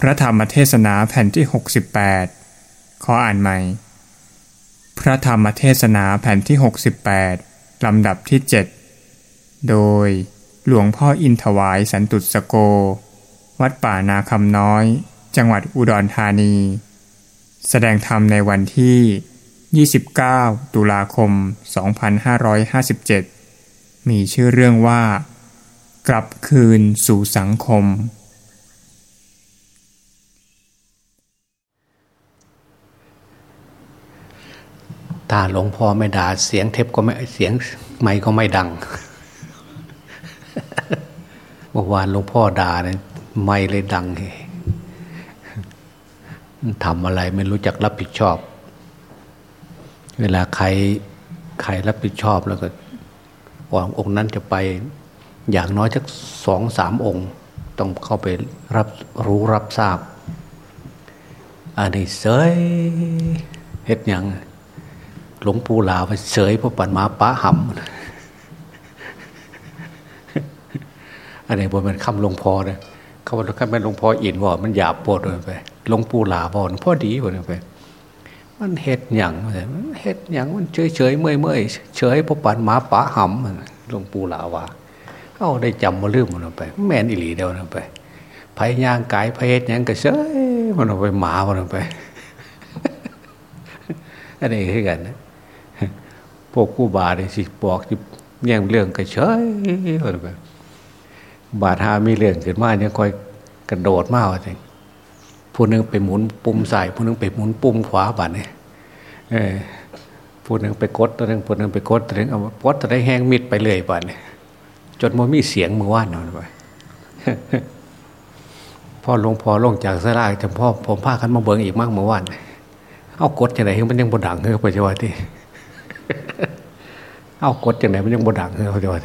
พระธรรมเทศนาแผ่นที่ 68 ขออ่านใหม่ พระธรรมเทศนาแผ่นที่ 68 ลำดับที่ 7 โดยหลวงพ่ออินถวายสันตุสโก วัดป่านาคำน้อย จังหวัดอุดรธานี แสดงธรรมในวันที่ 29 ตุลาคม 2557 มีชื่อเรื่องว่า กลับคืนสู่สังคม ถ้าหลวงพ่อไม่ด่าเสียงเทปก็ไม่เสียงไม่ก็ไม่ดังเมื่อวานหลวงพ่อด่าเนี่ยไม่เลยดังทำอะไรไม่รู้จักรับผิดชอบ เวลาใครใครรับผิดชอบแล้วก็ว่าองค์นั้นจะไปอย่างน้อยสักสองสามองค์ ต้องเข้าไปรับรู้รับทราบ อันนี้เสยเฮ็ดยัง หลวงปู่ลาไปเสยพระปันมาป้าหำอันนี้บนเป็นคำหลวงพ่อเลยเขาบอกคำเป็นหลวงพ่ออินว่ามันหยาบปวดไปหลวงปู่ลาบอกพ่อดีว่าไป มันเฮ็ดหยั่งเฮ็ดหยั่งมันเฉยเฉยเมื่อยเมื่อยเฉยพระปันมาป้าหำหลวงปู่ลาว่าเขาได้จำมาลืมมันไป แม่นอิหลีเดียวนั่นไปไผ่ย่างกายไผ่เฮ็ดหยังก็เฉยมันไปหมามันไป อันนี้คือกันนะ พวกผู้บาเนี่ยสิบอกสิแย่งเรื่องกระเฉยแบบบาดหามีเรื่องขึ้นมาเนี่ยคอยกระโดดมากจริงผู้นึงไปหมุนปุ่มใส่ผู้นึงไปหมุนปุ่มขวาบาดเนี่ยผู้นึงไปกดตัวนึงผู้นึงไปกดตัวนึงเอากดตัวได้แห้งมิดไปเลยบาดเนี่ยจนมันมีเสียงมือว่านนอนไปพ่อลงพอลงจากสลากจำพ่อผมพากันมาเบิงอีกมากเมื่อวานเอากดยังไงมันยังบดังเลยปัจจุบันที่ เอากดจังไหนมันยังบดังเลยเขาจะว่า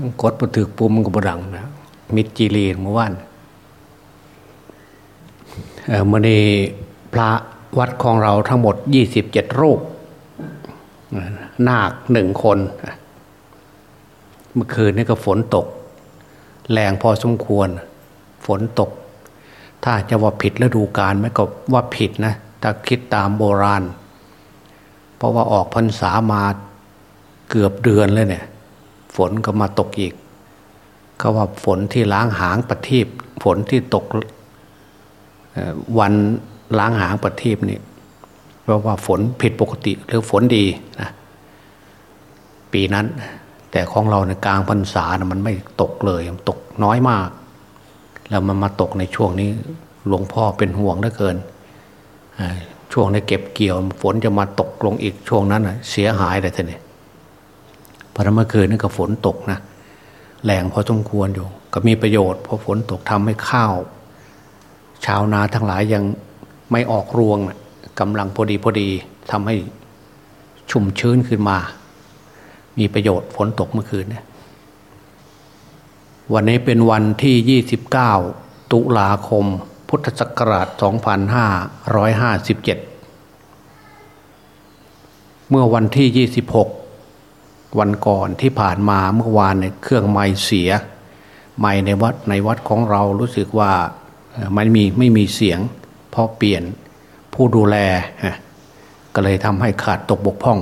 มันกดปถือปุ่มมันก็บดังนะมิดจีรีเมื่อวานเออมันในพระวัดของเราทั้งหมดยี่สิบเจ็ดรูปนาคหนึ่งคน เมื่อคืนนี้ก็ฝนตก แรงพอสมควร ฝนตก ถ้าจะว่าผิดฤดูกาลไหมก็ว่าผิดนะ ถ้าคิดตามโบราณ ราะว่าออกพรรษามาเกือบเดือนเลยเนี่ย ฝนก็มาตกอีกก็ว่าฝนที่ล้างหางประทีปฝนที่ตกวันล้างหางประทีปนี่เพราะว่าฝนผิดปกติหรือฝนดีนะปีนั้น แต่ของเราในกลางพรรษานะมันไม่ตกเลยตกน้อยมาก แล้วมันมาตกในช่วงนี้หลวงพ่อเป็นห่วงเหลือเกิน ช่วงในเก็บเกี่ยว ฝนจะมาตกลงอีกช่วงนั้นเสียหายเลยท่านเนี่ยพอเมื่อคืนนั่นก็ฝนตกนะแรงพอสมควรอยู่ ก็มีประโยชน์เพราะฝนตกทำให้ข้าว ชาวนาทั้งหลายยังไม่ออกรวงกำลังพอดีพอดีทำให้ชุ่มชื้นขึ้นมา มีประโยชน์ฝนตกเมื่อคืนนี่ยวันนี้เป็นวันที่ 29 ตุลาคม พุทธศักราช 2557 เมื่อวันที่ 26 วันก่อนที่ผ่านมาเมื่อวานเนี่ยเครื่องไม้เสีย ไม้ในวัดในวัดของเรารู้สึกว่ามันมีไม่มีเสียงเพราะเปลี่ยนผู้ดูแล ก็เลยทำให้ขาดตกบกพร่อง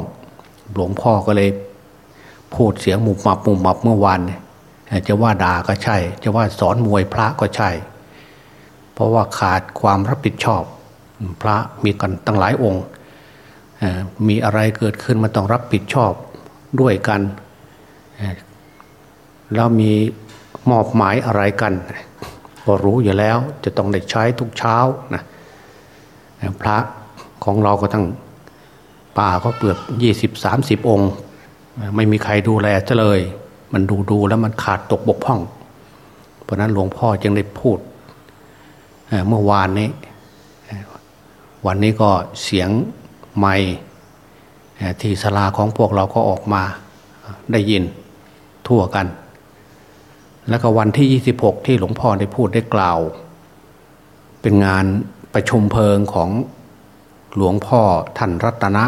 หลวงพ่อก็เลยพูดเสียงหมุบมับหมุบมับเมื่อวาน จะว่าด่าก็ใช่ จะว่าสอนมวยพระก็ใช่ เพราะว่าขาดความรับผิดชอบ พระมีกันตั้งหลายองค์มีอะไรเกิดขึ้นมันต้องรับผิดชอบด้วยกันแล้วมีมอบหมายอะไรกันก็รู้อยู่แล้วจะต้องได้ใช้ทุกเช้านะพระของเราก็ทั้งป่าก็เปลือกยี่สิบสามสิบองค์ ไม่มีใครดูแลจะเลย มันดูดูแล้วมันขาดตกบกพร่อง เพราะนั้นหลวงพ่อจึงได้พูด เมื่อวานนี้ วันนี้ก็เสียงไม่ที่สลาของพวกเราก็ออกมาได้ยินทั่วกัน แล้วก็วันที่ 26 ที่หลวงพ่อได้พูดได้กล่าว เป็นงานประชุมเพลิงของหลวงพ่อท่านรัตนะ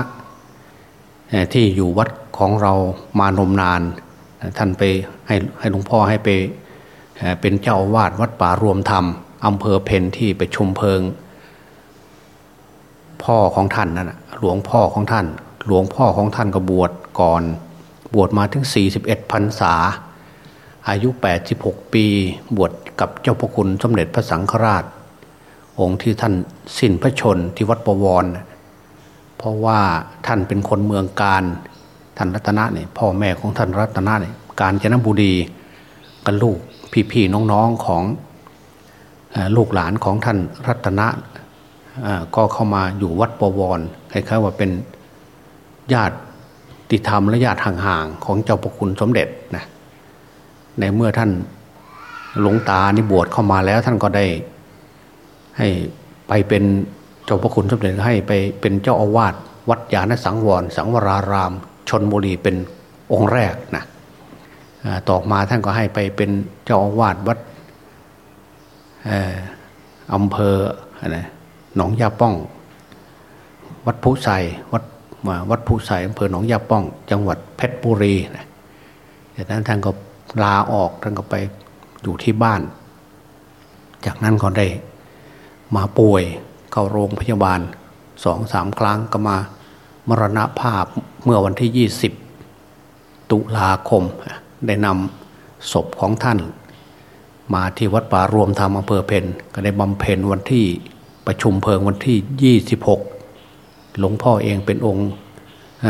ที่อยู่วัดของเรามานมนาน ท่านไปให้ให้หลวงพ่อให้ไปเป็นเจ้าวาดวัดป่ารวมธรรม อำเภอเพนที่ไปชุมเพลิง พ่อของท่านนั่นหลวงพ่อของท่าน หลวงพ่อของท่านก็บวชก่อน บวชมาถึง 41พรรษา อายุ 86 ปี บวชกับเจ้าพระคุณสมเด็จพระสังฆราช องค์ที่ท่านสิ้นพระชนที่วัดประวร เพราะว่าท่านเป็นคนเมืองการ ท่านรัตนะเนี่ยพ่อแม่ของท่านรัตนะเนี่ยการจนบุรีกันลูกพี่ๆน้องๆของ ลูกหลานของท่านรัตนะก็เข้ามาอยู่วัดปวรคล้ายๆว่าเป็นญาติติธรรมและญาติห่างๆของเจ้าประคุณสมเด็จนะในเมื่อท่านหลวงตานี่บวชเข้ามาแล้วท่านก็ได้ ให้ไปเป็นเจ้าพระคุณสมเด็จให้ไปเป็นเจ้าอาวาสวัดยาณสังวร สังวราราม ชนบุรีเป็นองค์แรกนะต่อมาท่านก็ให้ไปเป็นเจ้าอาวาสวัด อำเภออะหนองยาป้อง วัดผู้ใสวัดมาวัดผู้ใสอำเภอหนองยาป้อง จังหวัดเพชรบุรีนะจากนั้นท่านก็ลาออกท่านก็ไปอยู่ที่บ้าน จากนั้นก็ได้มาป่วยเข้าโรงพยาบาลสองสามครั้งก็มามรณภาพเมื่อวันที่ยี่สิบตุลาคม ได้นำศพของท่าน มาที่วัดป่ารวมธรรมอำเภอเพนก็ได้บำเพ็ญวันที่ประชุมเพลิงวันที่ 26 หลวงพ่อเองเป็นองค์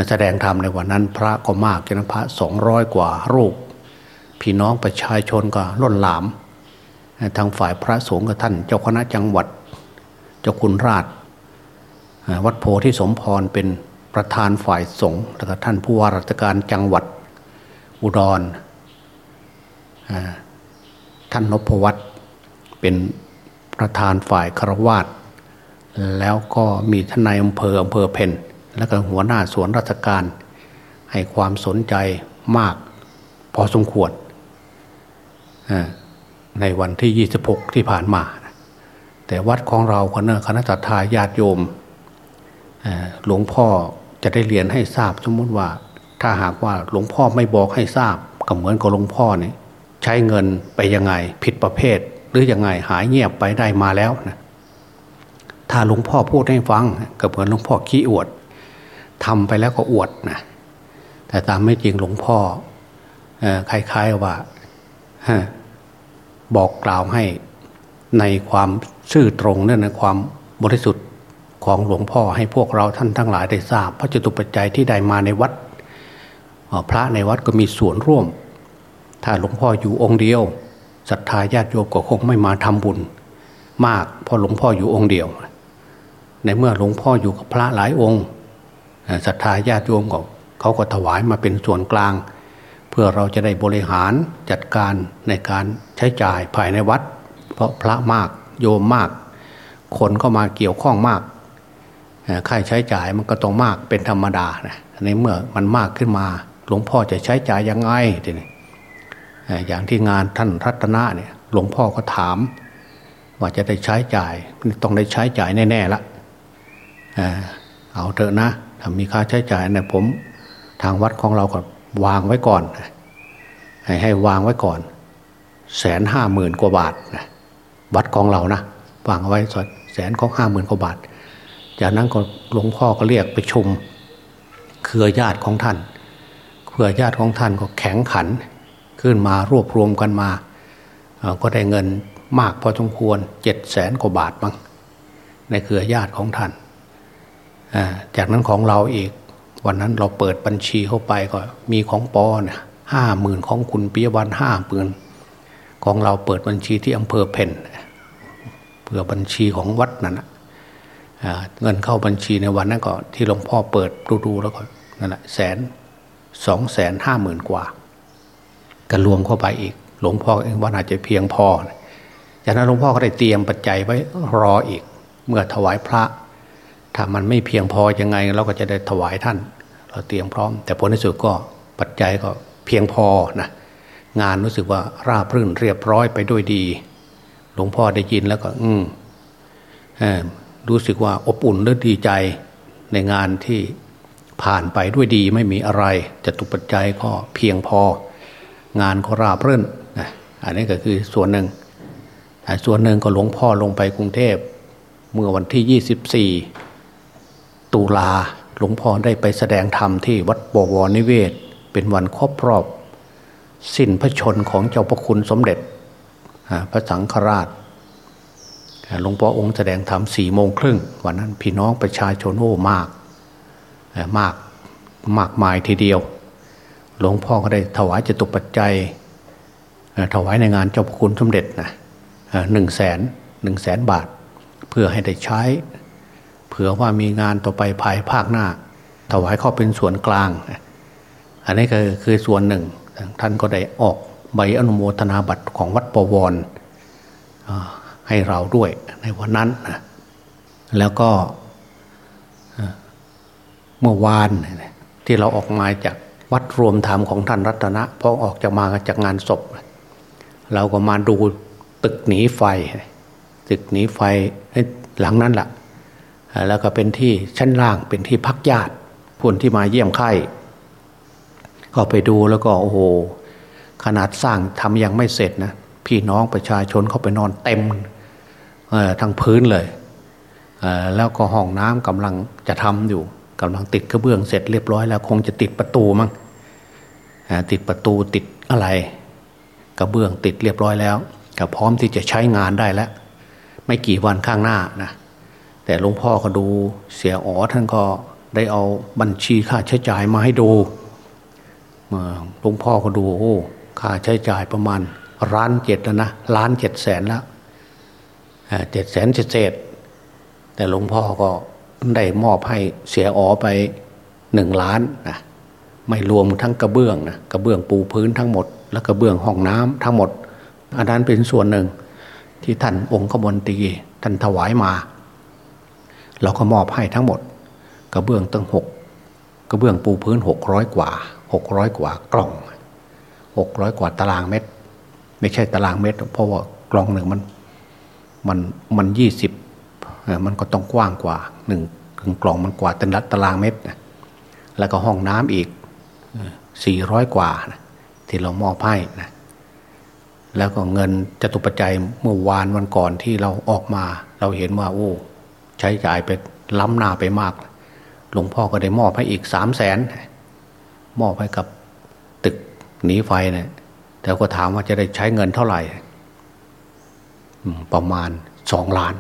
แสดงธรรมในวันนั้น พระก็มากจนพระสองร้อยกว่ารูป พี่น้องประชาชนก็ล้นหลาม ทางฝ่ายพระสงฆ์กับท่าน เจ้าคณะจังหวัด เจ้าคุณราช วัดโพธิสมพรเป็นประธานฝ่ายสงฆ์แล้วก็ท่านผู้ว่าราชการจังหวัดอุดร ท่านนพวัตรเป็นประธานฝ่ายครวาสแล้วก็มีทนายอำเภออำเภอเพนแล้วก็หัวหน้าสวนราชการ ให้ความสนใจมากพอสมควรในวันที่ 26 ที่ผ่านมา แต่วัดของเราคณะคณะทาญาติโยมหลวงพ่อจะได้เรียนให้ทราบสมมติว่า ถ้าหากว่าหลวงพ่อไม่บอกให้ทราบก็เหมือนกับหลวงพ่อเนี่ย ใช้เงินไปยังไง ผิดประเภท หรือยังไงหายเงียบไปได้มาแล้วนะถ้าหลวงพ่อพูดให้ฟังก็เหมือนหลวงพ่อขี้อวดทำไปแล้วก็อวดนะแต่ตามไม่จริงหลวงพ่อคล้ายๆว่าบอกกล่าวให้ในความซื่อตรงนั่นในความบริสุทธิ์ของหลวงพ่อให้พวกเราท่านทั้งหลายได้ทราบพระจตุปัจจัยที่ได้มาในวัดพระในวัดก็มีส่วนร่วม ถ้าหลวงพ่ออยู่องค์เดียวศรัทธาญาติโยมก็คงไม่มาทำบุญ มากเพราะหลวงพ่ออยู่องค์เดียว ในเมื่อหลวงพ่ออยู่กับพระหลายองค์ศรัทธาญาติโยมก็เขาก็ถวายมาเป็นส่วนกลาง เพื่อเราจะได้บริหารจัดการในการใช้จ่ายภายในวัด เพราะพระมากโยมมาก คนก็มาเกี่ยวข้องมากค่าใช้จ่ายมันก็ต้องมากเป็นธรรมดานะในเมื่อมันมากขึ้นมา หลวงพ่อจะใช้จ่ายยังไงทีนี้ อย่างที่งานท่านรัตนะเนี่ยหลวงพ่อก็ถาม ว่าจะได้ใช้จ่าย ต้องได้ใช้จ่ายแน่ๆละเอาเถอะนะถ้ามีค่าใช้จ่ายเนี่ยผมทางวัดของเราก็วางไว้ก่อน ให้ให้วางไว้ก่อนแสนห้าหมื่นกว่าบาทนะวัดของเรานะวางเอาไว้ส่วนแสนของห้าหมื่นกว่าบาท จากนั้นก็หลวงพ่อก็เรียกไปชุมเครือญาติของท่าน เครือญาติของท่านก็แข็งขัน ขึ้นมารวบรวมกันมา ก็ได้เงินมากพอสมควรเจ็ดแสนกว่าบาทมั้งในเครือญาติของท่าน จากนั้นของเราอีก วันนั้นเราเปิดบัญชีเข้าไปก็มีของปอเนี่ยห้าหมื่นของคุณปิยวันห้าหมื่นของเราเปิดบัญชีที่อำเภอเพนเพื่อบัญชีของวัดนั้นเงินเข้าบัญชีในวันนั้นก็ที่หลวงพ่อเปิดดูๆแล้วก็นั่นแหละแสนสองแสนห้าหมื่นกว่า กันรวมเข้าไปอีก หลวงพ่อเองว่าอาจจะเพียงพอจากนั้นหลวงพ่อก็ได้เตรียมปัจจัยไว้รออีก เมื่อถวายพระ ถ้ามันไม่เพียงพอยังไงเราก็จะได้ถวายท่าน เราเตรียมพร้อม แต่ผลที่สุดก็ปัจจัยก็เพียงพอนะงานรู้สึกว่าราบรื่นเรียบร้อยไปด้วยดี หลวงพ่อได้ยินแล้วก็ อืมรู้สึกว่าอบอุ่นและดีใจในงานที่ผ่านไปด้วยดีไม่มีอะไรจะตุปัจจัยก็เพียงพอ งานก็ราบรื่นนะอันนี้ก็คือส่วนหนึ่ง ส่วนหนึ่งก็หลวงพ่อลงไปกรุงเทพ เมื่อวันที่ 24 ตุลาหลวงพ่อได้ไปแสดงธรรมที่วัดบวรนิเวศ เป็นวันครบรอบ สิ้นพระชนของเจ้าพระคุณสมเด็จพระสังฆราชหลวงพ่อองค์แสดงธรรมสี่โมงครึ่งวันนั้นพี่น้องประชาชนโอ้มากมากมากมายทีเดียว หลวงพ่อก็ได้ถวายจตุปัจจัยถวายในงานเจ้าพระคุณสมเด็จนะหนึ่งแสนหนึ่งแสนบาท เพื่อให้ได้ใช้ เผื่อว่ามีงานต่อไปภายภาคหน้า ถวายเข้าเป็นส่วนกลาง อันนี้ก็คือส่วนหนึ่ง ท่านก็ได้ออกใบอนุโมทนาบัตรของวัดปวรให้เราด้วยในวันนั้นนะแล้วก็เมื่อวานที่เราออกมาจาก วัดรวมธรรมของท่านรัตนะพอออกจากมาจากงานศพ เราก็มาดูตึกหนีไฟ ตึกหนีไฟหลังนั้นแหละแล้วก็เป็นที่ชั้นล่างเป็นที่พักญาติคนที่มาเยี่ยมไข้ก็ไปดูแล้วก็โอ้โหขนาดสร้างทำยังไม่เสร็จนะพี่น้องประชาชนเข้าไปนอนเต็มทั้งพื้นเลย แล้วก็ห้องน้ำกำลังจะทำอยู่ กำลังติดกระเบื้องเสร็จเรียบร้อยแล้ว คงจะติดประตูมั้งติดประตูติดอะไร กระเบื้องติดเรียบร้อยแล้วก็พร้อมที่จะใช้งานได้แล้ว ไม่กี่วันข้างหน้านะแต่หลวงพ่อก็ดูเสียอ๋อท่านก็ได้เอาบัญชีค่าใช้จ่ายมาให้ดูหลวงพ่อก็ดูโอ้ค่าใช้จ่ายประมาณล้านเจ็ดแล้วนะล้านเจ็ดแสนแล้วเจ็ดแสนเจ็ดเศษแต่หลวงพ่อก็ ได้มอบให้เสียอ๋อไปหนึ่งล้านนะไม่รวมทั้งกระเบื้องนะกระเบื้องปูพื้นทั้งหมด แล้วกระเบื้องห้องน้ำทั้งหมด อันนั้นเป็นส่วนหนึ่ง ที่ท่านองค์ขบวนตีท่านถวายมา เราก็มอบให้ทั้งหมด กระเบื้องตั้งหกกระเบื้องปูพื้นหกร้อยกว่าหกร้อยกว่ากล่องหกร้อยกว่าตารางเมตร ไม่ใช่ตารางเมตร เพราะว่ากล่องหนึ่งมันมันมันยี่สิบ มันก็ต้องกว้างกว่าหนึ่งึงกล่องมันกว่าตันตารางเมตรนะแล้วก็ห้องน้ำอีกสี่ร้อยกว่านะที่เรามอบให้นะแล้วก็เงินจตุปัจจัยเมื่อวานวันก่อนที่เราออกมา เราเห็นว่าโอ้ ใช้จ่ายไปล้ำหน้าไปมาก หลวงพ่อก็ได้มอบให้อีกสามแสนมอบให้กับตึกหนีไฟเนะี่ยแต่ก็ถามว่าจะได้ใช้เงินเท่าไหร่ ประมาณสองล้าน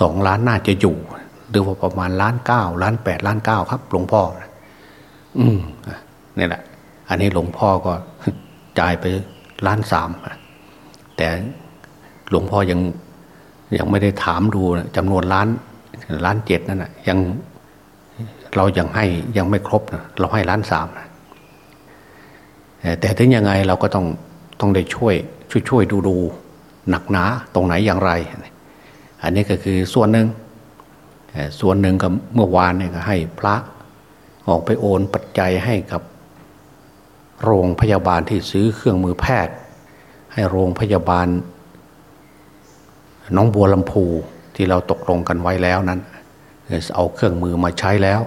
สองล้านน่าจะอยู่ หรือว่าประมาณล้านเก้าล้านแปดล้านเก้าครับ หลวงพ่อ อืมนี่แหละ อันนี้หลวงพ่อก็จ่ายไปล้านสามแต่หลวงพ่อยังยังไม่ได้ถามดูนะจำนวนล้านล้านเจ็ดนั่นนะยังเรายังให้ยังไม่ครบนะเราให้ล้านสามนะแต่ถึงยังไงเราก็ต้องต้องได้ช่วย ช่วยช่วยดูดูหนักหนาตรงไหนอย่างไร อันนี้ก็คือส่วนหนึ่งส่วนหนึ่งก็เมื่อวานเนี่ยก็ให้พระออกไปโอนปัจจัยให้กับ โรงพยาบาลที่ซื้อเครื่องมือแพทย์ ให้โรงพยาบาลน้องบัวลำพูที่เราตกลงกันไว้แล้วนั้นเอาเครื่องมือมาใช้แล้ว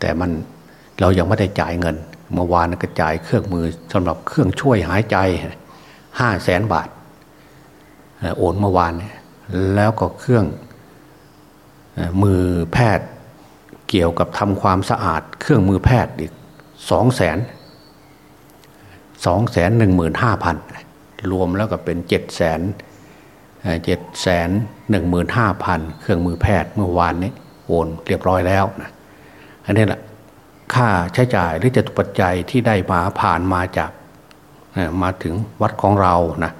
แต่มันเรายังไม่ได้จ่ายเงิน เมื่อวานก็จ่ายเครื่องมือสำหรับเครื่องช่วยหายใจห้าแสนบาทโอนเมื่อวาน แล้วก็เครื่องมือแพทย์เกี่ยวกับทำความสะอาด เครื่องมือแพทย์อีกสองแสนสองแสนหนึ่งหมื่นห้าพันรวมแล้วก็เป็นเจ็ดแสนเจ็ดแสนหนึ่งหมื่นห้าพันเครื่องมือแพทย์เมื่อวานนี้โอนเรียบร้อยแล้วนะอันนี้แหละค่าใช้จ่ายหรือจตุปัจจัยที่ได้มาผ่านมาจากมาถึงวัดของเรานะ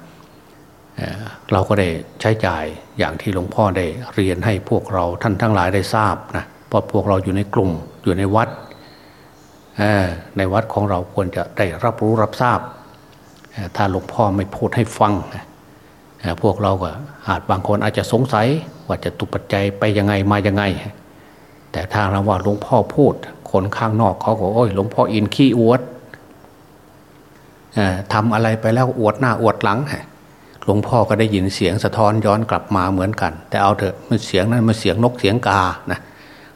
เราก็ได้ใช้จ่ายอย่างที่หลวงพ่อได้เรียนให้พวกเราท่านทั้งหลายได้ทราบนะเพราะพวกเราอยู่ในกลุ่มอยู่ในวัดในวัดของเราควรจะได้รับรู้รับทราบ ถ้าหลวงพ่อไม่พูดให้ฟัง พวกเราก็อาจบางคนอาจจะสงสัยว่าจะตุปัจจัยไปยังไงมายังไง แต่ถ้าเราว่าหลวงพ่อพูด คนข้างนอกเขาก็โอ้ยหลวงพ่ออินขี้อวดทำอะไรไปแล้วอวดหน้าอวดหลัง หลวงพ่อก็ได้ยินเสียงสะท้อนย้อนกลับมาเหมือนกัน แต่เอาเถอะมันเสียงนั้นมันเสียงนกเสียงกานะ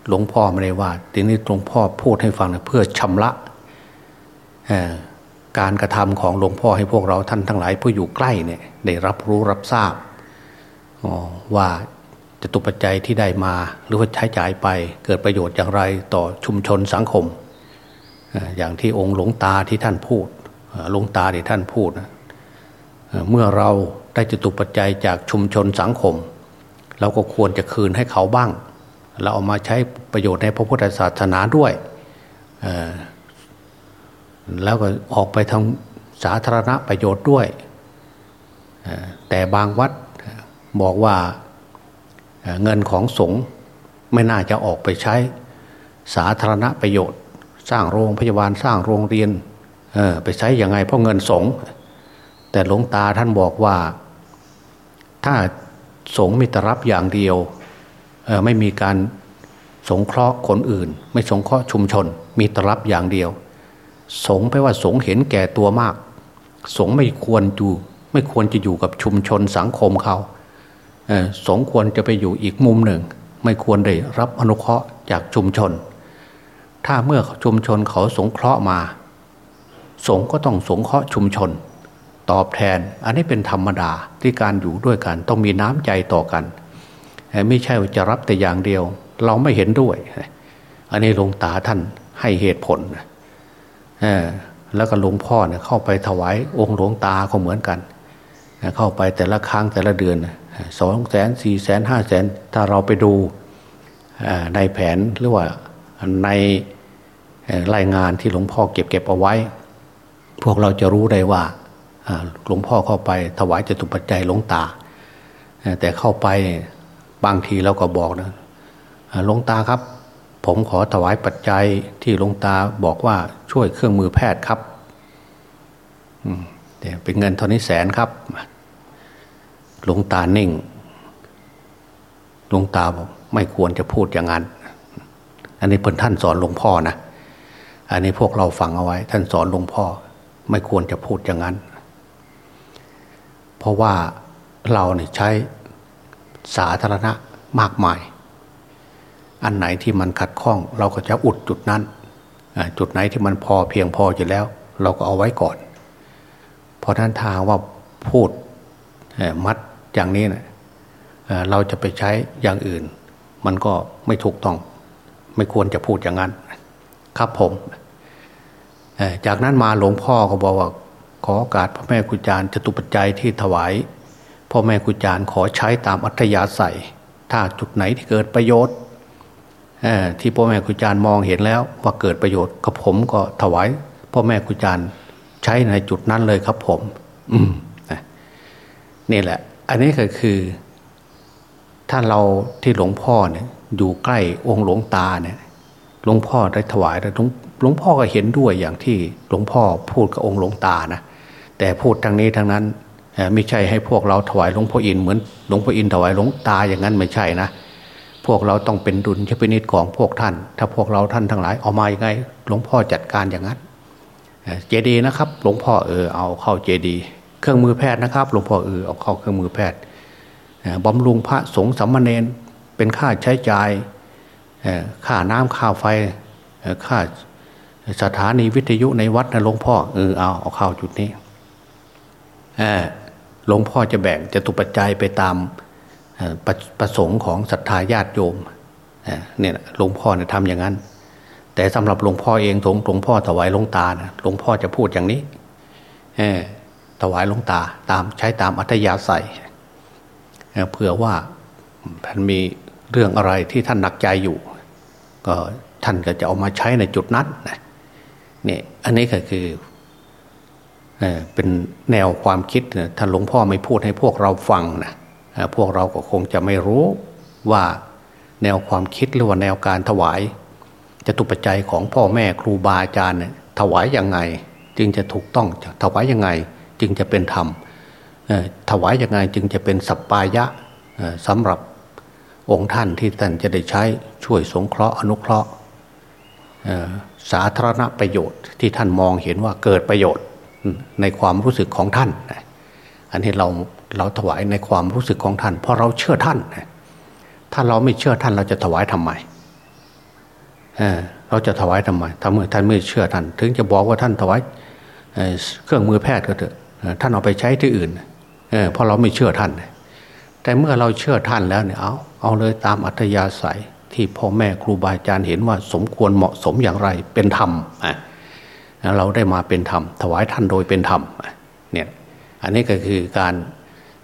หลวงพ่อไม่ได้ว่าทีนี้หลวงพ่อพูดให้ฟังนะเพื่อชำระการกระทำของหลวงพ่อให้พวกเราท่านทั้งหลายผู้อยู่ใกล้เนี่ยได้รับรู้รับทราบว่าจะตุปัจจัยที่ได้มาหรือว่าใช้จ่ายไปเกิดประโยชน์อย่างไรต่อชุมชนสังคม อย่างที่องค์หลวงตาที่ท่านพูดหลวงตาที่ท่านพูด เมื่อเรา ได้จตุปัจจัยจากชุมชนสังคม เราก็ควรจะคืนให้เขาบ้าง เราเอามาใช้ประโยชน์ในพระพุทธศาสนาด้วยแล้วก็ออกไปทำสาธารณประโยชน์ด้วย แต่บางวัดบอกว่าเงินของสงฆ์ไม่น่าจะออกไปใช้สาธารณประโยชน์ สร้างโรงพยาบาลสร้างโรงเรียนไปใช้อยังไงเพราะเงินสงฆ์ แต่หลวงตาท่านบอกว่า ถ้าสงฆ์มีแต่รับอย่างเดียวไม่มีการสงเคราะห์คนอื่น ไม่สงเคราะห์ชุมชน มีแต่รับอย่างเดียว สงแปลว่าสงเห็นแก่ตัวมาก สงไม่ควรอยู่ไม่ควรจะอยู่กับชุมชนสังคมเขาสงควรจะไปอยู่อีกมุมหนึ่ง ไม่ควรได้รับอนุเคราะห์จากชุมชน ถ้าเมื่อชุมชนเขาสงเคราะห์มา สงก็ต้องสงเคราะห์ชุมชน ตอบแทน อันนี้เป็นธรรมดาที่การอยู่ด้วยกัน ต้องมีน้ำใจต่อกัน ไม่ใช่ว่าจะรับแต่อย่างเดียว เราไม่เห็นด้วย อันนี้หลวงตาท่านให้เหตุผลแล้วก็หลวงพ่อเนี่ยเข้าไปถวายองค์หลวงตาก็เหมือนกัน เข้าไปแต่ละครั้งแต่ละเดือนสองแสนสี่แสนห้าแสนถ้าเราไปดูในแผนหรือว่าในรายงานที่หลวงพ่อเก็บเก็บเอาไว้ พวกเราจะรู้ได้ว่า หลวงพ่อเข้าไปถวายจตุปัจจัยหลวงตา แต่เข้าไปบางทีเราก็บอกนะหลวงตาครับ ผมขอถวายปัจจัยที่หลวงตาบอกว่าช่วยเครื่องมือแพทย์ครับเป็นเงินเท่านี้แสนครับหลวงตานิ่งหลวงตาบอกไม่ควรจะพูดอย่างนั้น อันนี้เพิ่นท่านสอนหลวงพ่อนะ อันนี้พวกเราฟังเอาไว้ ท่านสอนหลวงพ่อ ไม่ควรจะพูดอย่างนั้น เพราะว่าเราเนี่ยใช้สาธารณะมากมาย อันไหนที่มันขัดข้อง เราก็จะอุดจุดนั้น จุดไหนที่มันพอเพียงพออยู่แล้ว เราก็เอาไว้ก่อน เพราะนั้นทางว่าพูดมัดอย่างนี้นะเราจะไปใช้อย่างอื่น มันก็ไม่ถูกต้อง ไม่ควรจะพูดอย่างนั้น ครับผม จากนั้นมาหลวงพ่อก็บอกว่า ขอโอกาสพ่อแม่ครูจารย์จตุปัจจัยที่ถวายพ่อแม่ครูจารย์ขอใช้ตามอัธยาศัย ถ้าจุดไหนที่เกิดประโยชน์ที่พ่อแม่ครูจารย์มองเห็นแล้วว่าเกิดประโยชน์กับผมก็ถวายพ่อแม่ครูจารย์ใช้ในจุดนั้นเลยครับผม อืมนี่แหละ อันนี้ก็คือ ถ้าเราที่หลวงพ่อเนี่ย อยู่ใกล้องค์หลวงตาเนี่ยหลวงพ่อได้ถวายแต่หลวงพ่อก็เห็นด้วยอย่างที่หลวงพ่อพูดกับองค์หลวงตานะ แต่พูดทางนี้ทางนั้นไม่ใช่ให้พวกเราถวายหลวงพ่ออินเหมือนหลวงพ่ออินถวายหลวงตาอย่างนั้นไม่ใช่นะ พวกเราต้องเป็นดุลชพินิษของพวกท่าน ถ้าพวกเราท่านทั้งหลายเอามาอย่างไงหลวงพ่อจัดการอย่างนั้นเจดีนะครับ หลวงพ่อเออเอาเข้าเจดี เครื่องมือแพทย์นะครับ หลวงพ่อเออเอาเข้าเครื่องมือแพทย์บำรุงพระสงฆ์สัมมาเนนเป็นค่าใช้จ่ายค่าน้ำค่าไฟค่าสถานีวิทยุในวัดนะหลวงพ่อเออเอาเอาเข้าจุดนี้ หลวงพ่อจะแบ่งจะตุปัจจัยไปตามประประสงค์ของศรัทธาญาติโยมเนี่ยหลวงพ่อเนี่ยทำอย่างนั้น แต่สำหรับหลวงพ่อเองหลวงพ่อถวายหลวงตานะหลวงพ่อจะพูดอย่างนี้ถวายหลวงตาตามใช้ตามอัธยาศัยเผื่อว่าท่านมีเรื่องอะไรที่ท่านหนักใจอยู่ ก็ท่านก็จะเอามาใช้ในจุดนั้นนี่อันนี้ก็คือ เป็นแนวความคิดท่านหลวงพ่อไม่พูดให้พวกเราฟังนะพวกเราก็คงจะไม่รู้ว่าแนวความคิดหรือว่าแนวการถวายจะตุปัจจัยของพ่อแม่ครูบาอาจารย์ถวายยังไง จึงจะถูกต้องถวายยังไง จึงจะเป็นธรรมถวายยังไงจึงจะเป็นสัปปายะสำหรับองค์ท่านที่ท่านจะได้ใช้ช่วยสงเคราะห์อนุเคราะห์สาธารณประโยชน์ที่ท่านมองเห็นว่าเกิดประโยชน์ ในความรู้สึกของท่าน อันนี้เราเราถวายในความรู้สึกของท่าน เพราะเราเชื่อท่าน ถ้าเราไม่เชื่อท่านเราจะถวายทำไมเเราจะถวายทำไมถ้าเมื่อท่านไม่เชื่อท่าน ถึงจะบอกว่าท่านถวายเครื่องมือแพทย์ก็เถอะท่านเอาไปใช้ที่อื่นเพราะเราไม่เชื่อท่าน แต่เมื่อเราเชื่อท่านแล้วเนี่ยเอาเอาเลยตามอัธยาศัยที่พ่อแม่ครูบาอาจารย์เห็นว่าสมควรเหมาะสมอย่างไรเป็นธรรมอะ เราได้มาเป็นธรรม ถวายท่านโดยเป็นธรรมเนี่ยอันนี้ก็คือการ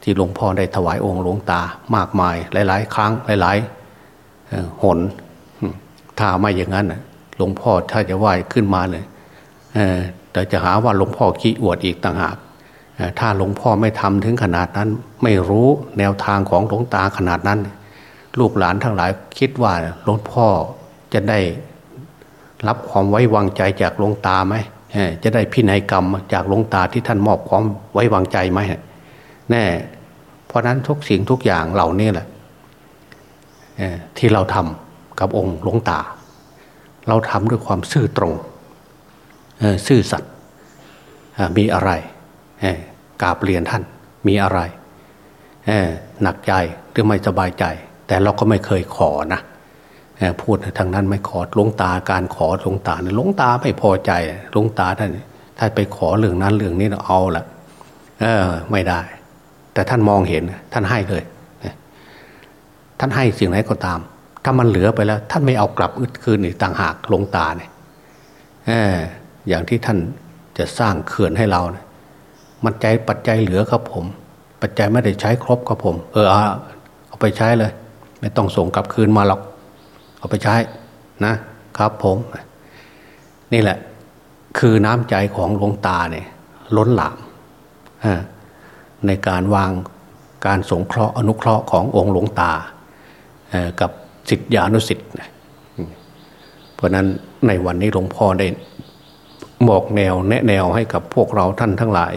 ที่หลวงพ่อได้ถวายองค์หลวงตามากมาย หลาย ๆ ครั้งหลายๆหนถ้าไม่อย่างนั้นหลวงพ่อถ้าจะไหว้ขึ้นมาเลยแต่จะหาว่าหลวงพ่อขี้อวดอีกต่างหากถ้าหลวงพ่อไม่ทำถึงขนาดนั้น ไม่รู้แนวทางของหลวงตาขนาดนั้น ลูกหลานทั้งหลายคิดว่าหลวงพ่อจะได้ รับความไว้วางใจจากหลวงตาไหมจะได้พินัยกรรมจากหลวงตาที่ท่านมอบความไว้วางใจไหมแน่เพราะนั้นทุกสิ่งทุกอย่างเหล่านี้แหละที่เราทำกับองค์หลวงตา เราทำด้วยความซื่อตรงซื่อสัตย์มีอะไรกราบเรียนท่านมีอะไรหนักใจหรือไม่สบายใจ แต่เราก็ไม่เคยขอนะ พูดทางนั้นไม่ขอลงตาการขอลงตาเนี่ยลงตาไม่พอใจลงตาท่านถ้าไปขอเรื่องนั้นเรื่องนี้เราเอาละเออ ไม่ได้ แต่ท่านมองเห็น ท่านให้เลยท่านให้สิ่งไหนก็ตาม ถ้ามันเหลือไปแล้ว ท่านไม่เอากลับอึดคืนอีกต่างหากลงตาเนี่ยอย่างที่ท่านจะสร้างเขื่อนให้เราเนี่ยมันใจปัจจัยเหลือครับผม ปัจจัยไม่ได้ใช้ครบครับผม เออเอาไปใช้เลย ไม่ต้องส่งกลับคืนมาหรอก เอาไปใช้นะครับผม นี่แหละ คือน้ำใจของหลวงตาเนี่ย ล้นหลามในการวางการสงเคราะห์อนุเคราะห์ขององค์หลวงตากับสิทธิานุสิทธิ์เพราะนั้นในวันนี้หลวงพ่อได้บอกแนวแนะแนวให้กับพวกเราท่านทั้งหลาย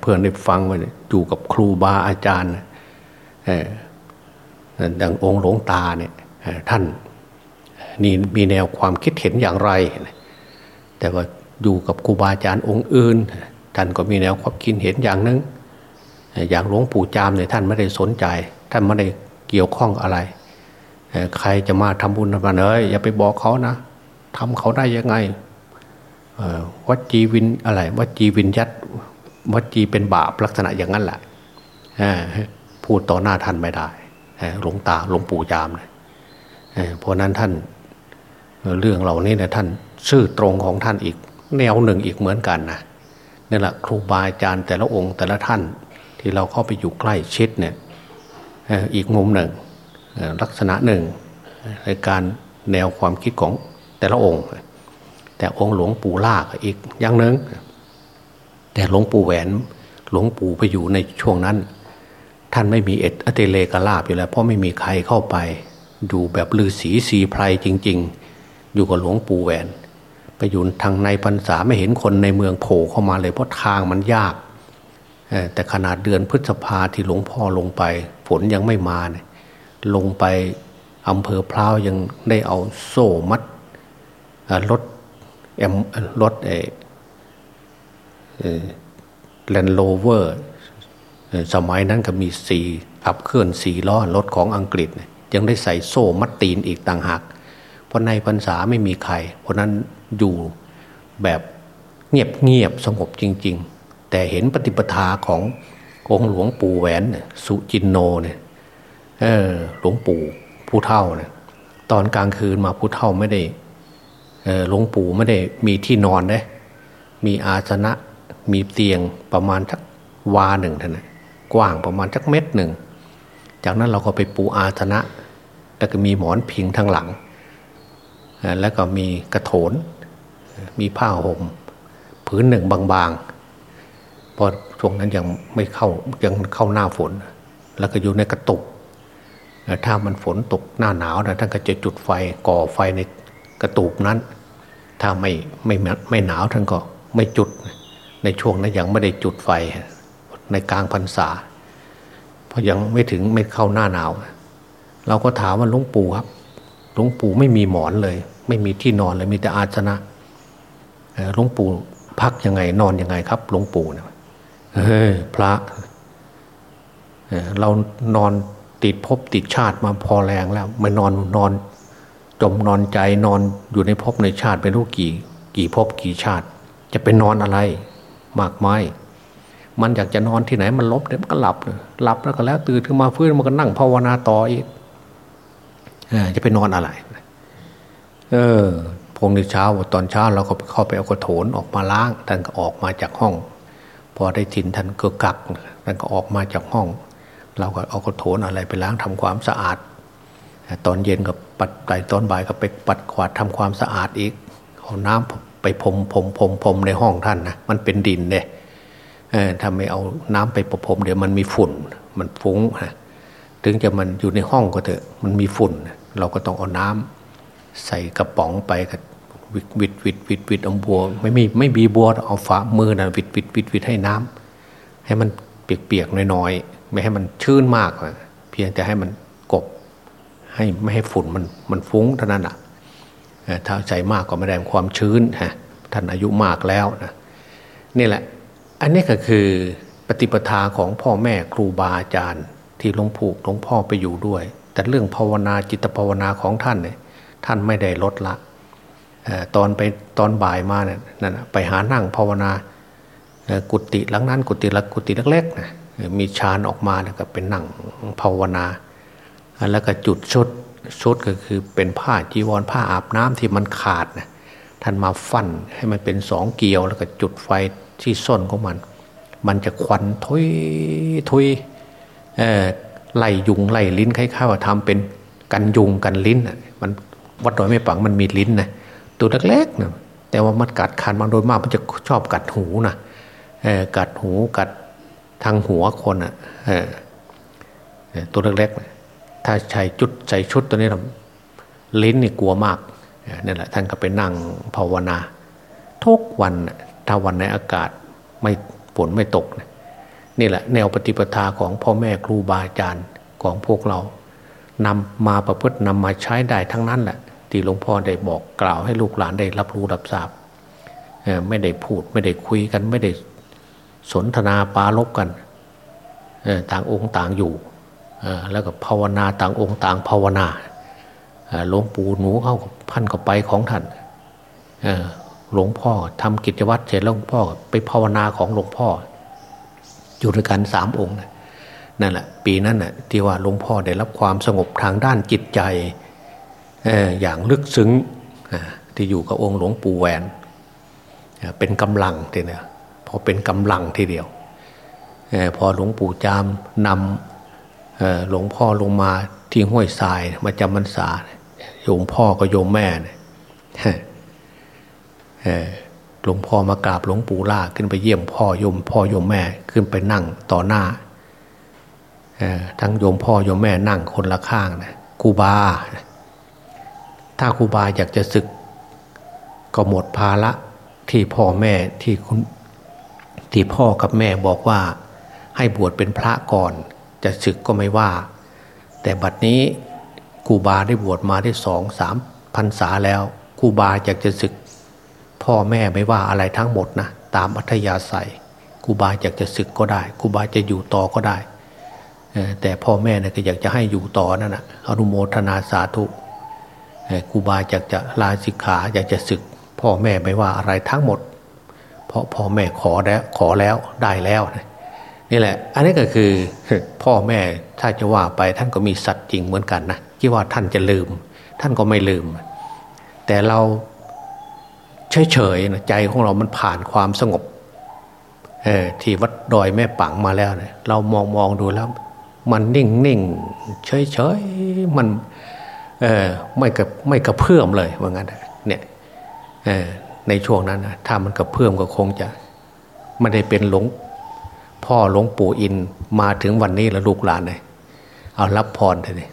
เพื่อนได้ฟังไว้อยู่กับครูบาอาจารย์ดังองค์หลวงตาเนี่ยท่าน นี่มีแนวความคิดเห็นอย่างไร แต่ว่าอยู่กับครูบาอาจารย์องค์อื่น ท่านก็มีแนวความคิดเห็นอย่างนึง อย่างหลวงปู่จามเนี่ยท่านไม่ได้สนใจ ท่านไม่ได้เกี่ยวข้องอะไร ใครจะมาทำบุญทำบุญเอ้ยอย่าไปบอกเขานะทำเขาได้ยังไงวัจีวินอะไรวัจีวินยัดวัจีเป็นบาปลักษณะอย่างนั้นแหละพูดต่อหน้าท่านไม่ได้หลวงตาหลวงปู่จามเลยเพราะนั้นท่าน เรื่องเหล่านี้เนี่ยท่านชื่อตรงของท่านอีก แนวหนึ่งอีกเหมือนกันนะนี่แหละครูบาอาจารย์แต่ละองค์แต่ละท่านที่เราเข้าไปอยู่ใกล้ชิดเนี่ยอีกมุมหนึ่งลักษณะหนึ่งในการแนวความคิดของแต่ละองค์ แต่องค์หลวงปู่ล่าอีกอย่างหนึ่งแต่หลวงปู่แหวนหลวงปู่ไปอยู่ในช่วงนั้น ท่านไม่มีเอตอเตเลกลาบอยู่แล้ว เพราะไม่มีใครเข้าไป อยู่แบบลือสีสีไพรจริง ๆ อยู่กับหลวงปู่แหวน ไปอยู่ทางในพรรษาไม่เห็นคนในเมืองโผล่เข้ามาเลยเพราะทางมันยากแต่ขนาดเดือนพฤษภาที่หลวงพ่อลงไป ฝนยังไม่มาเนี่ยลงไปอำเภอพร้าวยังได้เอาโซ่มัดรถแอมรถเอ Land Rover สมัยนั้นก็มีสี่ขับเคลื่อนสี่ล้อรถของอังกฤษ ยังได้ใส่โซ่มัดตีนอีกต่างหาก เพราะในพรรษาไม่มีใคร เพราะนั้นอยู่แบบเงียบเงียบสงบจริง ๆ แต่เห็นปฏิปทาขององค์หลวงปู่แหวนสุจินโนเนี่ยหลวงปู่ผู้เท่าเนี่ยตอนกลางคืนมาผู้เท่าไม่ได้หลวงปู่ไม่ได้มีที่นอนเลยมีอาสนะมีเตียงประมาณสักวาหนึ่งเท่านั้นกว้างประมาณสักเม็ดหนึ่ง จากนั้นเราก็ไปปูอาสนะแล้วก็มีหมอนพิงทางหลัง แล้วก็มีกระโถน มีผ้าห่มผืนหนึ่งบางๆพอช่วงนั้นยังไม่เข้ายังเข้าหน้าฝน แล้วก็อยู่ในกระตุก ถ้ามันฝนตกหน้าหนาวนะท่านก็จะจุดไฟก่อไฟในกระตุกนั้น ถ้าไม่ไม่ไม่หนาวท่านก็ไม่จุด ในช่วงนั้นยังไม่ได้จุดไฟในกลางพรรษา เพราะยังไม่ถึงไม่เข้าหน้าหนาว เราก็ถามว่าหลวงปู่ครับหลวงปู่ไม่มีหมอนเลย ไม่มีที่นอนเลยมีแต่อาสนะหลวงปู่พักยังไงนอนยังไงครับหลวงปู่เนี่ยเฮ้ยพระเรานอนติดภพติดชาติมาพอแรงแล้วไม่นอนนอนจมนอนใจนอนอยู่ในภพในชาติเป็นรู้กี่กี่ภพกี่ชาติ จะไปนอนอะไร มากไม้มันอยากจะนอนที่ไหนมันลบเดี๋ยวมันก็หลับหลับแล้วก็แล้วตื่นขึ้นมาฟื้นมันก็นั่งภาวนาต่ออีกจะไปนอนอะไร เออพงในเช้าตอนเช้าเราก็เข้าไปเอากระโถนออกมาล้างท่านก็ออกมาจากห้อง พอได้ทินท่านก็กักท่านก็ออกมาจากห้อง เราก็เอากระโถนอะไรไปล้างทำความสะอาด ตอนเย็นกับปัดไตตอนบ่ายก็ไปปัดกวาดทำความสะอาดอีกเอาน้ำไปพรมพรมพรมพรมในห้องท่านนะมันเป็นดินเนี่ยถ้าไม่เอาน้ำไปประพรมเดี๋ยวมันมีฝุ่นมันฟุ้งนะถึงจะมันอยู่ในห้องก็เถอะมันมีฝุ่น เราก็ต้องเอาน้ำ ใส่กระป๋องไปกับวิดวิดวิดวิดวิดเอาบัว ไม่มีไม่มีบัวเอาฝามือนะวิดวิดวิดวิดให้น้ำให้มันเปียกๆน้อยๆไม่ให้มันชื้นมากเพียงแต่ให้มันกบ ให้ไม่ให้ฝุ่นมันมันฟุ้งเท่านั้นอะถ้าใจมากก็ไม่ได้ความชื้นฮะท่านอายุมากแล้วนะนี่แหละ อันนี้ก็คือปฏิปทาของพ่อแม่ครูบาอาจารย์ ที่หลวงปู่หลวงพ่อไปอยู่ด้วย แต่เรื่องภาวนาจิตภาวนาของท่านเนี่ย ท่านไม่ได้ลดละตอนไปตอนบ่ายมาเนี่ยนั่นไปหานั่งภาวนากุฏิหลังนั้น กุฏิละกุฏิเล็กๆนะมีฌานออกมาแล้วก็เป็นนั่งภาวนา แล้วก็จุดชุดชุดก็คือเป็นผ้าจีวรผ้าอาบน้ำที่มันขาดนะท่านมาฟันให้มันเป็นสองเกลียว แล้วก็จุดไฟที่ส้นของมัน มันจะควันทุยทุยไล่ยุงไล่ลิ้นคล้ายๆว่าทำเป็นกันยุงกันลิ้นมัน วัดดอยไม่ปังมันมีลิ้นนะตัวเล็กๆนะแต่ว่ามันกัดคันบางโดยมากมันจะชอบกัดหูนะกัดหูกัดทางหัวคนอะตัวเล็กๆถ้าใช้จุดใส่ชุดตัวนี้เราลิ้นนี่กลัวมากนี่แหละท่านก็ไปนั่งภาวนาทุกวันถ้าวันในอากาศไม่ฝนไม่ตกนี่แหละแนวปฏิปทาของพ่อแม่ครูบาอาจารย์ของพวกเรานำมาประพฤตินำมาใช้ได้ทั้งนั้นแหละ ที่หลวงพ่อได้บอกกล่าวให้ลูกหลานได้รับรู้รับทราบไม่ได้พูดไม่ได้คุยกันไม่ได้สนทนาปาลบกันต่างองค์ต่างอยู่แล้วก็ภาวนาต่างองค์ต่างภาวนาหลวงปู่หนูเข้าพันกับไปของท่านหลวงพ่อทำกิจวัตรเสร็จแล้วหลวงพ่อไปภาวนาของหลวงพ่ออยู่ด้วยกันสามองค์นั่นแหละปีนั้นน่ะที่ว่าหลวงพ่อได้รับความสงบทางด้านจิตใจ อย่างลึกซึ้งที่อยู่กับองค์หลวงปู่แหวนเป็นกำลังทีเดียวพอเป็นกำลังทีเดียวพอหลวงปู่จามนำหลวงพ่อลงมาที่ห้วยทรายมาจำพรรษาโยมพ่อก็โยมแม่เนี่ยหลวงพ่อมากราบหลวงปู่ล่าขึ้นไปเยี่ยมพ่อโยมพ่อโยมแม่ขึ้นไปนั่งต่อหน้าทั้งโยมพ่อโยมแม่นั่งคนละข้างนะครูบา ถ้าครูบาอยากจะศึก ก็หมดภาระที่พ่อแม่ที่คุณที่พ่อกับแม่บอกว่าให้บวชเป็นพระก่อน จะศึกก็ไม่ว่า แต่บัดนี้ครูบาได้บวชมาได้สองสามพรรษาแล้วครูบาอยากจะศึก พ่อแม่ไม่ว่าอะไรทั้งหมดนะตามอัธยาศัยครูบาอยากจะศึกก็ได้ครูบาจะอยู่ต่อก็ได้แต่พ่อแม่เนี่ยก็อยากจะให้อยู่ต่อนั่นนะอนุโมทนาสาธุ ครูบาอยากจะลาสิกขาอยากจะศึก พ่อแม่ไม่ว่าอะไรทั้งหมด เพราะพ่อแม่ขอแล้วขอแล้วได้แล้วนี่แหละ อันนี้ก็คือพ่อแม่ถ้าจะว่าไปท่านก็มีสัตว์จริงเหมือนกันนะที่ว่าท่านจะลืม ท่านก็ไม่ลืม แต่เราเฉยๆนะใจของเรามันผ่านความสงบออที่วัดดอยแม่ปังมาแล้วเนะี่ยเรามองมองดูแล้ว มันนิ่งนิ่งเฉยเฉยมัน เออไม่กระไม่กระเพื่อมเลยว่างั้นเนี่ยอในช่วงนั้นนะถ้ามันกระเพื่อมก็คงจะไม่ได้เป็นหลวงพ่อหลวงปู่อินมาถึงวันนี้แล้วลูกหลานเลยเอารับพรเลย